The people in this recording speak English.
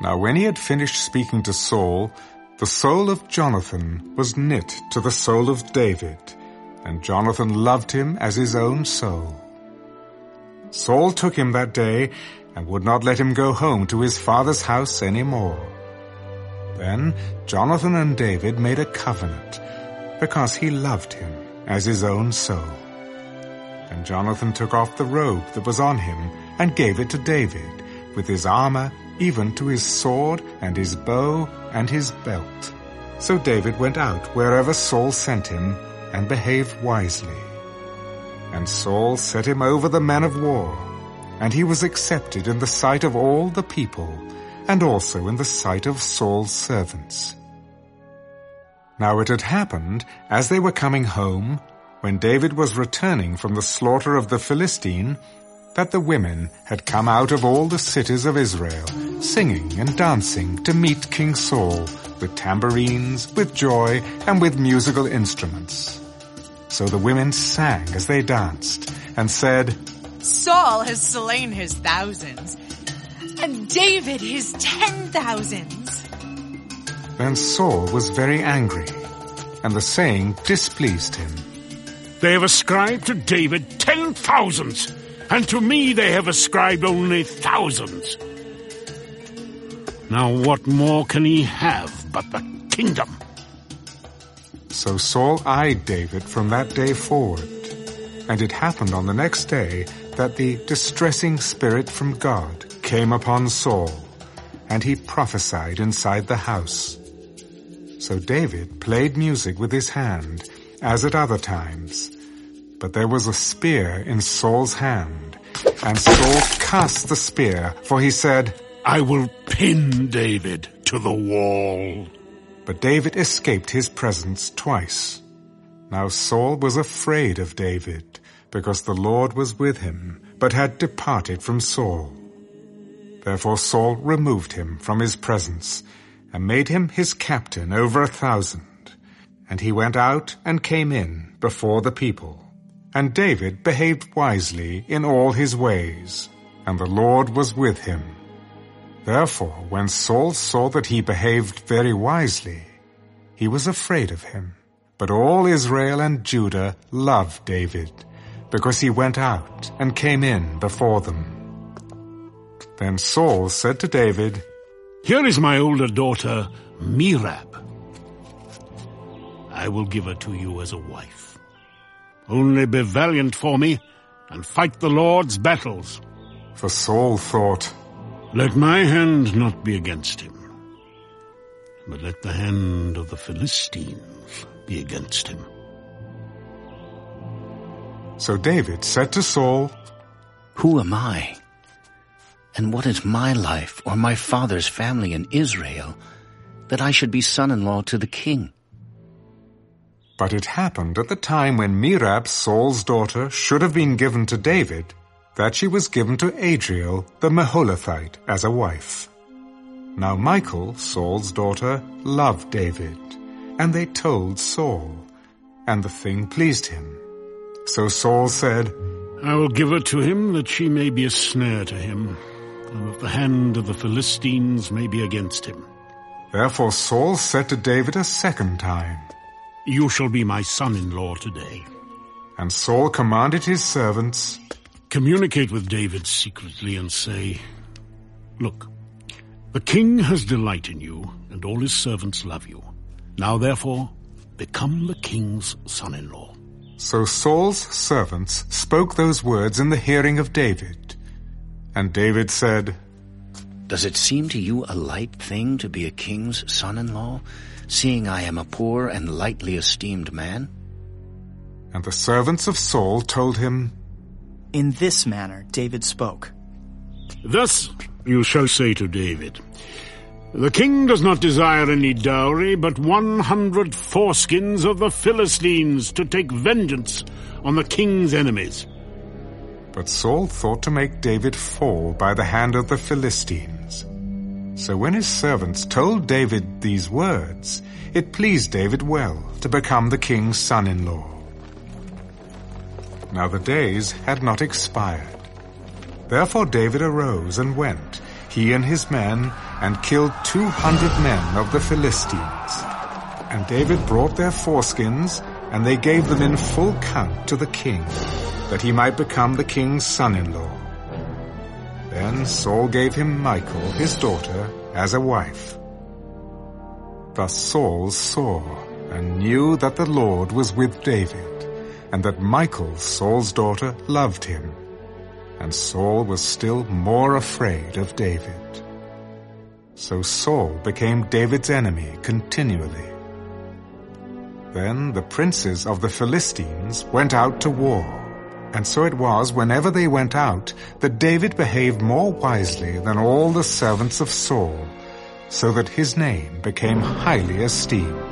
Now when he had finished speaking to Saul, the soul of Jonathan was knit to the soul of David, and Jonathan loved him as his own soul. Saul took him that day and would not let him go home to his father's house any more. Then Jonathan and David made a covenant, because he loved him as his own soul. And Jonathan took off the robe that was on him and gave it to David, with his armor, even to his sword and his bow and his belt. So David went out wherever Saul sent him and behaved wisely. And Saul set him over the men of war, and he was accepted in the sight of all the people, and also in the sight of Saul's servants. Now it had happened, as they were coming home, when David was returning from the slaughter of the Philistine, that the women had come out of all the cities of Israel, singing and dancing to meet King Saul, with tambourines, with joy, and with musical instruments. So the women sang as they danced, and said, Saul has slain his thousands, and David his ten thousands. Then Saul was very angry, and the saying displeased him. They have ascribed to David ten thousands, and to me they have ascribed only thousands. Now what more can he have but the kingdom? So Saul eyed David from that day forward. And it happened on the next day that the distressing spirit from God came upon Saul, and he prophesied inside the house. So David played music with his hand, as at other times. But there was a spear in Saul's hand, and Saul cast the spear, for he said, I will pin David to the wall. But David escaped his presence twice. Now Saul was afraid of David, because the Lord was with him, but had departed from Saul. Therefore Saul removed him from his presence, and made him his captain over a thousand. And he went out and came in before the people. And David behaved wisely in all his ways, and the Lord was with him. Therefore, when Saul saw that he behaved very wisely, he was afraid of him. But all Israel and Judah loved David, because he went out and came in before them. Then Saul said to David, Here is my older daughter, Merab. I will give her to you as a wife. Only be valiant for me, and fight the Lord's battles. For Saul thought, Let my hand not be against him, but let the hand of the Philistines be against him. So David said to Saul, Who am I? And what is my life or my father's family in Israel that I should be son-in-law to the king? But it happened at the time when Merab, Saul's daughter, should have been given to David, that she was given to Adriel the Meholathite as a wife. Now Michal, Saul's daughter, loved David, and they told Saul, and the thing pleased him. So Saul said, I will give her to him that she may be a snare to him, and that the hand of the Philistines may be against him. Therefore Saul said to David a second time, You shall be my son-in-law today. And Saul commanded his servants, Communicate with David secretly and say, Look, the king has delight in you, and all his servants love you. Now therefore, become the king's son-in-law. So Saul's servants spoke those words in the hearing of David. And David said, Does it seem to you a light thing to be a king's son-in-law, seeing I am a poor and lightly esteemed man? And the servants of Saul told him, In this manner David spoke. Thus you shall say to David, The king does not desire any dowry, but one hundred foreskins of the Philistines to take vengeance on the king's enemies. But Saul thought to make David fall by the hand of the Philistines. So when his servants told David these words, it pleased David well to become the king's son-in-law. Now the days had not expired. Therefore David arose and went, he and his men, and killed two hundred men of the Philistines. And David brought their foreskins, and they gave them in full count to the king, that he might become the king's son-in-law. Then Saul gave him Michal, his daughter, as a wife. Thus Saul saw and knew that the Lord was with David, and that Michal, Saul's daughter, loved him. And Saul was still more afraid of David. So Saul became David's enemy continually. Then the princes of the Philistines went out to war. And so it was, whenever they went out, that David behaved more wisely than all the servants of Saul, so that his name became highly esteemed.